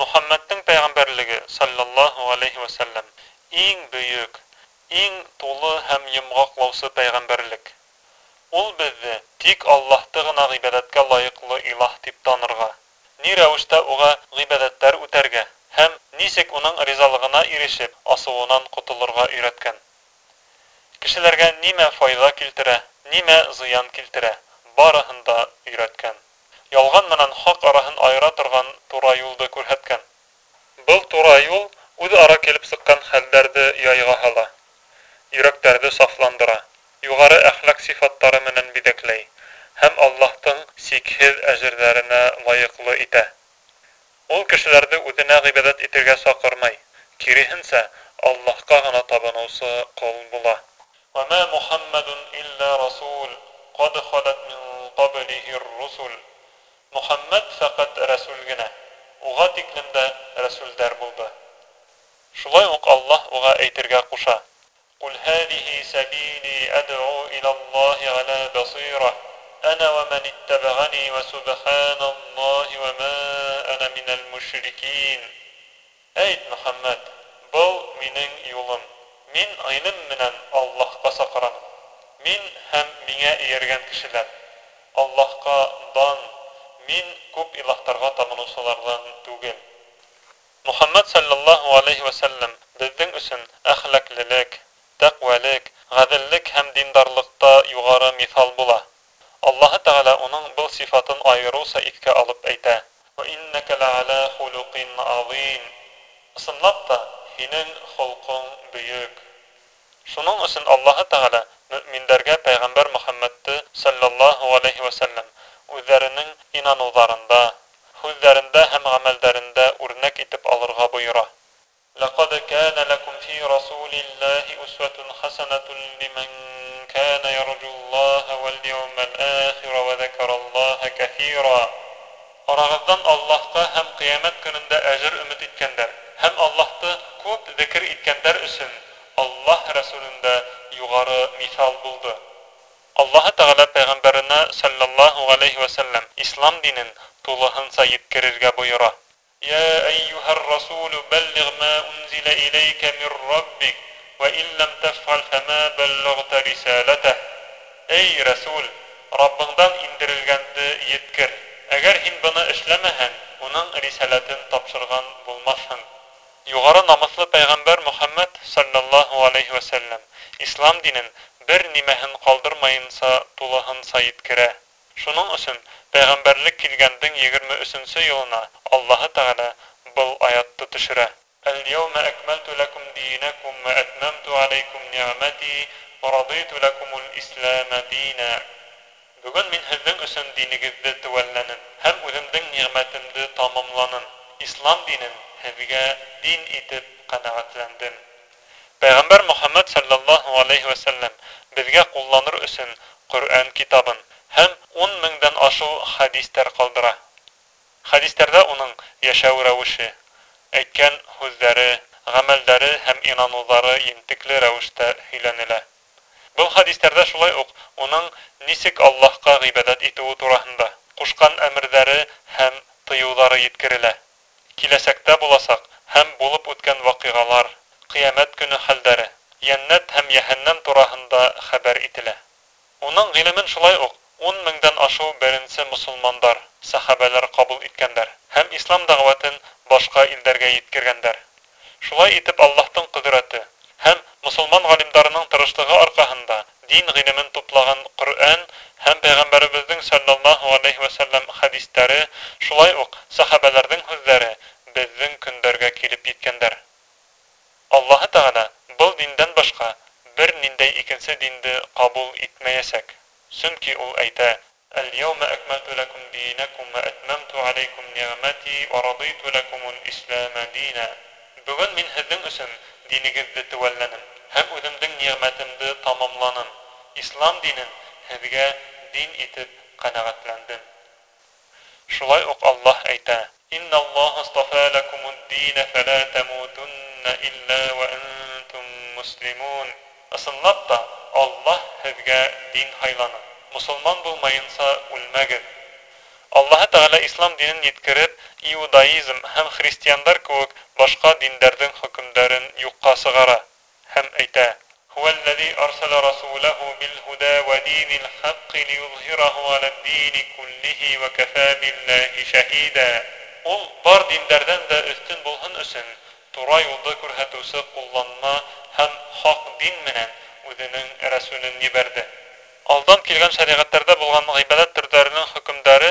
Мөхәммәднең пәйгамбәрлеге саллаллаһу алейхи ва саллям иң бөйөк, иң тулы һәм йомгаҡлаусы пәйгамбәрлек. Ул беҙҙе тик Аллаһты гына ғибәдәткә лайыҡлы илаһ дип танырға, ни рәүештә уға ғибәдәттәр үтәргә һәм нисек уның ризалығына ирешеп, асыуынан ҡотолорға өйрәткән. Кешеләргә нимә файҙа килтерә, нимә зыян килтерә, барыһын да өйрәткән ялған менән хаҡ араһын айыра торған тура юлды күрһәткән. Был тура юл үҙ ара килеп сыҡҡан хәлдәрҙе яйға һала, йөрәктәрҙе сафландыра, юғары әхлаҡ сифаттары менән биҙәкләй һәм Аллаһтың сикһеҙ әжерҙәренә лайыҡлы итә. Ул кешеләрҙе үҙенә ғибәҙәт итергә саҡырмай, киреһенсә, Аллаһҡа ғына табыныусы ҡол була. وما محمد إلا رسول قد خلت من قبله الرسل Мөхәммәд фәҡәт рәсүл генә. Уға тиклем дә рәсүлдәр булды. Шулай уҡ Аллаһ уға әйтергә ҡуша. Ҡул һәҙиһи сәбили әдъу ила Аллаһи ала басира. Ана ва ман иттабағани ва субханаллаһи ва ма ана минал мушрикин. Әйт, Мөхәммәд, был минең юлым. Мин ғилем менән Аллаһҡа саҡырам. Мин һәм миңә эйәргән кешеләр. Аллаһҡа дан, мин күп илаһтарға табыныусыларҙан түгел. Мөхәммәд саллаллаһу алейхи ва саллям безнең өсөн әхлаҡлылык, тәҡвәлек, ғәҙеллек һәм диндарлыҡта юғары миҫал була. Аллаһы Тәғәлә уның был сифатын айырыуса иҫкә алып әйтә. Ва иннәкә лә'әлә хулуҡин аҙим. Ысынлап та, һинең холҡоң бөйөк. Шуның өсөн Аллаһы Тәғәлә мөминдәргә пәйғәмбәр Мөхәммәдте саллаллаһу алейхи ва саллям үҙҙәренең инаныуҙарында, һүҙҙәрендә һәм ғәмәлдәрендә үрнәк итеп алырға бойора. لقد كان لكم في رسول الله أسوة حسنة لمن كان يرجو الله واليوم الآخر وذكر الله كثيرا Арағыҙҙан Аллаһҡа һәм ҡиәмәт көнөндә әжер өмөт иткәндәр һәм Аллаһты күп зикр иткәндәр өсөн Аллаһ Рәсүлендә юғары миҫал булды. Аллаһы Тәғәлә Sallallahu aleyhi ve sellem İslam dinin tulahınsa yetkirerge buyura. يا أيها rasulü belliğ ما أنزل إليك min rabbik ve لم tefhal فما بلغت رسالته Ey Resul, Rabbından indirilgendi yetkir. Eğer hin bunu işlemehen, onun risaletini tapşırgan bulmasın. Yugarı namuslu Peygamber Muhammed sallallahu aleyhi ve sellem, İslam dinin бер нимәһен ҡалдырмайынса тулыһынса еткерә. Шуның өсөн пәйғәмбәрлек килгәндең 23-нче йылына Аллаһы Тәгалә был аятты төшерә. Әл-йәүмә әкмәлту лакум динакум ва атмамту алейкум ниъмати ва радиту лакумул ислама дина. Бүген мин һеҙҙең өсөн динегеҙҙе тәүәлләнем һәм үҙемдең ниғмәтемде тамамланым. Ислам динен һеҙгә дин итеп ҡәнәғәтләндем. Пәйғәмбәр Мөхәммәд саллаллаһу алейхи ва саллям безгә ҡулланыр өсөн Ҡөрьән китабын һәм 10 меңдән ашыу хадистәр ҡалдыра. Хадистәрҙә уның йәшәү рәүеше, әйткән һүҙҙәре, ғәмәлдәре һәм инаныуҙары ентекле рәүештә һөйләнелә. Был хадистәрҙә шулай уҡ уның нисек Аллаһҡа ғибәдәт итеүе тураһында ҡушҡан әмерҙәре һәм тыйыуҙары еткерелә. Киләсәктә буласаҡ һәм булып үткән ваҡиғалар, ҡиәмәт көнө хәлдәре, йәннәт һәм йәһәннәм тураһында хәбәр ителә. Уның ғилемен шулай уҡ 10 меңдән ашыу беренсе мосолмандар, сахабәләр ҡабул иткәндәр һәм ислам дәғүәтен башҡа илдәргә еткергәндәр. Шулай итеп Аллаһтың ҡөҙрәте һәм мосолман ғалимдарының тырышлығы арҡаһында дин ғилемен туплаған Ҡөрьән һәм пәйғәмбәребеҙҙең саллаллаһу алейхи ва саллям хадистәре, шулай уҡ сахабәләрҙең һүҙҙәре беҙҙең көндәргә килеп еткәндәр. Аллаһы Тәғәлә был диндән башҡа бер ниндәй икенсе динде ҡабул итмәйәсәк. Сөнки ул әйтә: "Әл-йәүмә әкмәлту лакум динакум ва атмамту алейкум ниъмати ва радиту лакумул ислама дина." Бүген мин һеҙҙең өсөн динегеҙҙе тәүәлләнем һәм үҙемдең ниғмәтемде тамамланым. Ислам динен һеҙгә дин итеп ҡәнәғәтләндем. Шулай уҡ Аллаһ әйтә: "Инна Аллаһ астафа лакумуд-дин фала тамутун إلا وأنتم مسلمون Ысынлап та, Аллаһ һеҙгә дин һайланы. Мусулман булмайынса үлмәгеҙ. Аллаһы Тәгалә ислам динен еткереп, иудаизм һәм христиандар кеүек башка диндәрҙең хөкемдәрен юҡҡа сығара һәм әйтә: هو الذي أرسل رسوله بالهدى ودين الحق ليظهره على الدين كله وكفى بالله شهيدا Ул бар диндәрдән дә өстен булһын өсөн тура юлды күрһәтеүсе кулланма һәм хак дин менән үзенең рәсүлен ебәрде. Алдан килгән шариғаттарда булган ғибадат төрҙәренең хөкемдәре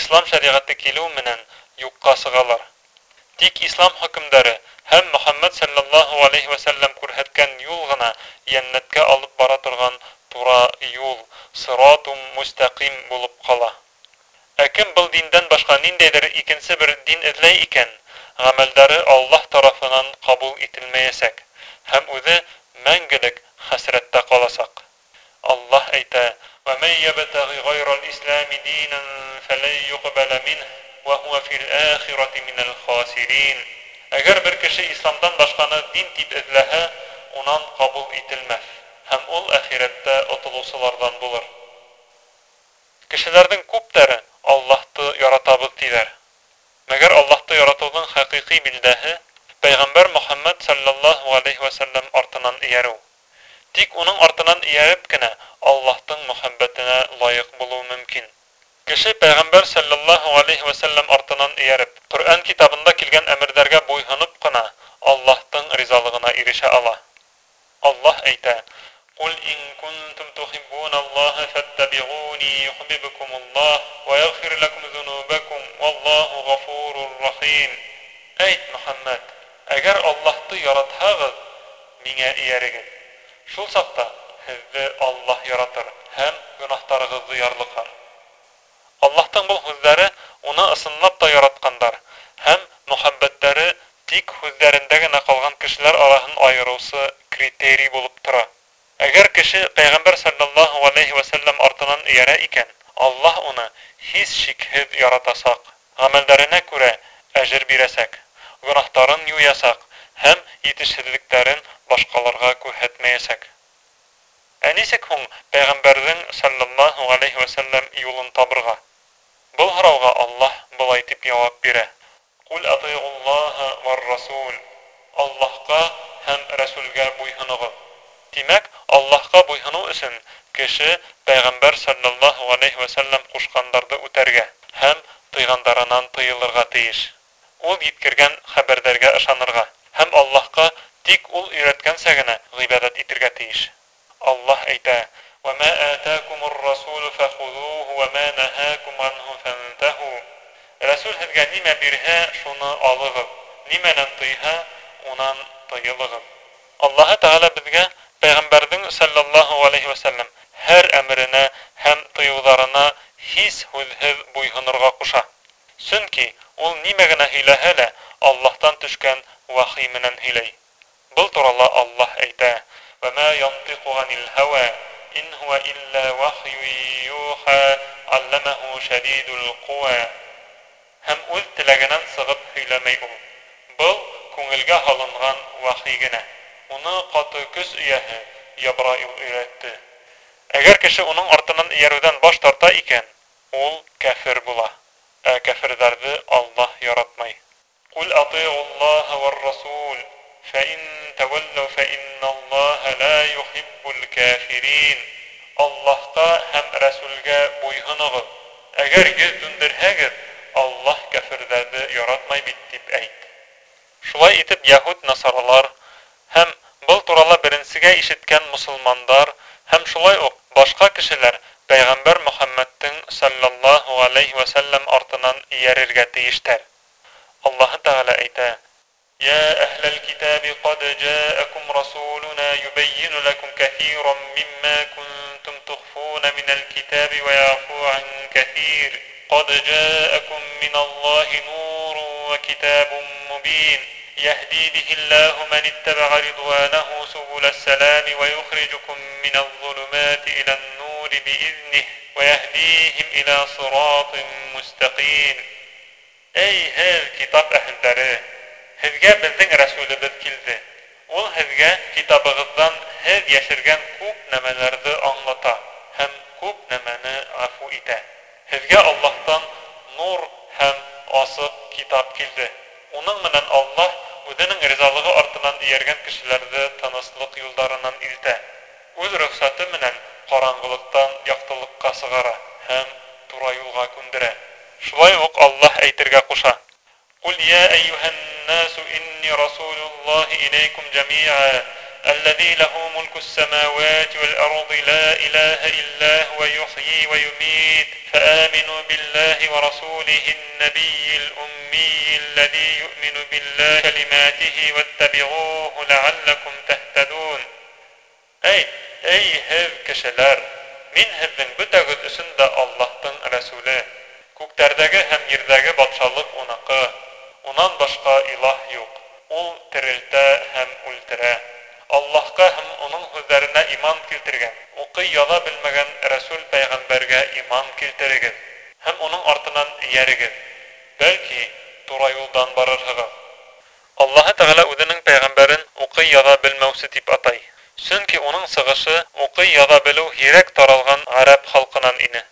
ислам шариғаты килеү менән юҡҡа сығалар. Тик ислам хөкемдәре һәм Мөхәммәд саллаллаһу алейхи ва сәлләм күрһәткән юл гына йәннәткә алып бара торган тура юл, сиратум мустақим булып кала. Ә кем был диндән башка ниндәйдер икенсе бер дин эҙләй икән, гамәлдәре Аллаһ тарафынан кабул ителмәясәк һәм үзе мәңгелек хәсрәттә каласак. Аллаһ әйтә: "Ва ман ябтагы гайрал ислами динан фалан юqбала минhu ва хува фил ахирати минал хасирин." Әгәр бер кеше исламдан башҡаны дин тип эҙләһә, унан ҡабул ителмәҫ, һәм ул әхирәттә отолоусыларҙан булыр. Кешеләрҙең күптәре Аллаһты яратабыҙ тиҙәр. Мәгәр Аллаһты яратыуҙың хәҡиҡи билдәһе Пәйғәмбәр Мөхәммәд саллаллаһу алейхи ва саллям артынан иярү. Тик уның артынан ияреп кенә Аллаһтың мөхәббәтенә лайыҡ булыу мөмкин. Кеше Пәйғәмбәр саллаллаһу алейхи ва саллям артынан ияреп, Ҡөрьән китабында килгән әмерҙәргә буйһоноп кына Аллаһтың ризалығына ирешә ала. Аллаһ әйтә: "Кул ин кунтум тухиббуналлаһа фаттабигуни юхиббукумуллаһ ва яғфир лакум зунубакум валлаһу гафурур рахим." Әйт, Мөхәммәд, әгәр Аллаһты яратһағыҙ, миңә иярегеҙ. Шул саҡта һеҙҙе Аллаһ яратыр һәм гөнаһтарығыҙҙы ярлыҡар. Аллаһтың был һүҙҙәре уны ысынлап та яратҡандар һәм мөхәббәттәре тик һүҙҙәрендә генә ҡалған кешеләр араһын айырыусы критерий булып тора. Әгәр кеше Пәйғәмбәр саллаллаһу алейхи ва сәлләм артынан иярә икән, Аллаһ уны һис шикһеҙ яратасаҡ, ғәмәлдәренә күрә әжер бирәсәк, гөнаһтарын юясаҡ һәм етешһеҙлектәрен башҡаларға күрһәтмәйәсәк. Ә нисек һуң Пәйғәмбәрҙең саллаллаһу алейхи ва сәлләм юлын табырға? Был һорауга Аллаһ былай дип яуап бирә: "Кул атыйгуллаһа вар расул." Аллаһка һәм Рәсүлгә буйһыныгыз. Димәк, Аллаһка буйһыну өсөн кеше Пәйғәмбәр саллаллаһу алейхи ва сәлләм кушкандарҙы үтәргә һәм тыйгандарынан тыйылырга тейеш. Ул еткергән хәбәрҙәргә ышанырга һәм Аллаһка тик ул өйрәткәнсә генә ғибадат итергә тейеш. Аллаһ әйтә: وما آتاكم الرسول فخذوه وما نهاكم عنه فانتهوا Рәсүл һеҙгә нимә бирһә, шуны алығыҙ. Нимәнән тыйһа, унан тыйылығыҙ. Аллаһы Тәғәлә беҙгә Пәйғәмбәрҙең саллаллаһу алейһи вәсәлләм һәр әмеренә һәм тыйыуҙарына һис һүҙһеҙ буйһонорға ҡуша. Сөнки ул нимә генә һөйләһә лә Аллаһтан төшкән вахи менән һөйләй. Был турала Аллаһ әйтә: "Ва ма янтиқу анил һава ин һуа илля вахью юха" Алламаху шадидул куа. Һәм үҙ теләгенән сығып һөйләмәй ул. Был күңелгә һалынған вахи генә. Уны ҡаты көс эйәһе Ябраил өйрәтте. Әгәр кеше уның артынан иярүҙән баш тарта икән, ул кәфир була. Ә кәфирҙәрҙе Аллаһ яратмай. Кул атыйғуллаһа вар расул فإن تولوا فإن الله لا يحب الكافرين Аллаһка һәм Рәсүлгә буйһоноғоҙ. Әгәр йөҙ дүндерһәгеҙ, Аллаһ кәфирҙәрҙе яратмай бит дип әйт. Шулай итеп яһуд насаралар һәм был турала беренсегә ишеткән мусулмандар һәм шулай уҡ башҡа кешеләр Пәйғәмбәр Мөхәммәдтең саллаллаһу алейхи ва сәлләм артынан иярергә тейештәр. Аллаһы Тәғәлә әйтә: يا أهل الكتاب قد جاءكم رسولنا يبين لكم كثيرا مما كنتم تخفون من الكتاب ويعفو عن كثير قد جاءكم من الله نور وكتاب مبين يهدي به الله من اتبع رضوانه سبل السلام ويخرجكم من الظلمات إلى النور بإذنه ويهديهم إلى صراط مستقيم أي هذا كتاب أهل داره һеҙгә беҙҙең рәсүлебеҙ килде. Ул һеҙгә китабығыҙҙан һеҙ йәшергән күп нәмәләрҙе аңлата һәм күп нәмәне ғәфү итә. Һеҙгә Аллаһтан нур һәм асыҡ китап килде. Уның менән Аллаһ үҙенең ризалығы артынан ияргән кешеләрҙе тыныслык юлдарынан илтә. Үҙ рөхсәте менән ҡараңғылыҡтан яҡтылыҡҡа сығара һәм тура юлға күндерә. Шулай уҡ Аллаһ әйтергә ҡуша: قل يا أيها الناس إني رسول الله إليكم جميعا الذي له ملك السماوات والأرض لا إله إلا هو يحيي ويميت. فآمنوا بالله ورسوله النبي الأمي الذي يؤمن بالله كلماته واتبعوه لعلكم تهتدون. أي أي هف كشلار من هف بدغ الأسن الله تن رسوله. كوكتردغ هم يردغ بطشالق أناقه أنان بشقا إله يوق. أول هم أولتره Аллаһҡа һәм уның һүҙҙәренә иман килтергән, уҡый яҙа белмәгән Рәсүл пәйғәмбәргә иман килтерегеҙ һәм уның артынан эйәрегеҙ. Бәлки, тура юлдан барырһығыҙ. Аллаһы Тәғәлә үҙенең пәйғәмбәрен уҡый яҙа белмәүсе тип атай. Сөнки уның сығышы уҡый яҙа белеү һирәк таралған ғәрәп халҡынан ине.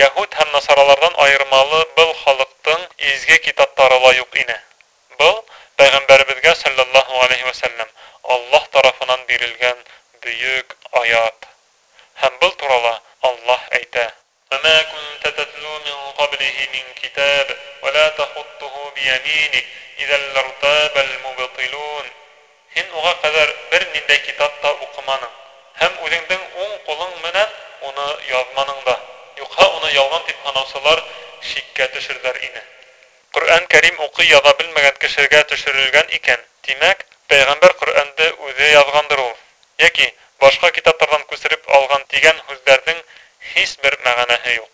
Яһуд һәм насаралардан айырмалы был халыҡтың изге китаптары ла юҡ ине. бирелгән бөйөк аят. Һәм был турала Аллаһ әйтә: "Ама кунта татлу мин qablihi min kitab wa la takhuttuhu bi yaminik idhan lartaba al-mubtilun." Һин уға кадәр бер ниндәй китап та укыманың һәм үҙеңдең уң ҡулың менән уны яҙманың да. Юҡһа уны ялған тип һанаусылар шиккә төшөрҙәр ине. Ҡөрьән Кәрим уҡый яҙа белмәгән кешегә төшөрөлгән икән. Тимәк, пәйғәмбәр Ҡөрьәнде үҙе яҙғандыр ул. Йәки башҡа китаптарҙан күсереп алған тигән һүҙҙәрҙең һис бер мәғәнәһе юҡ.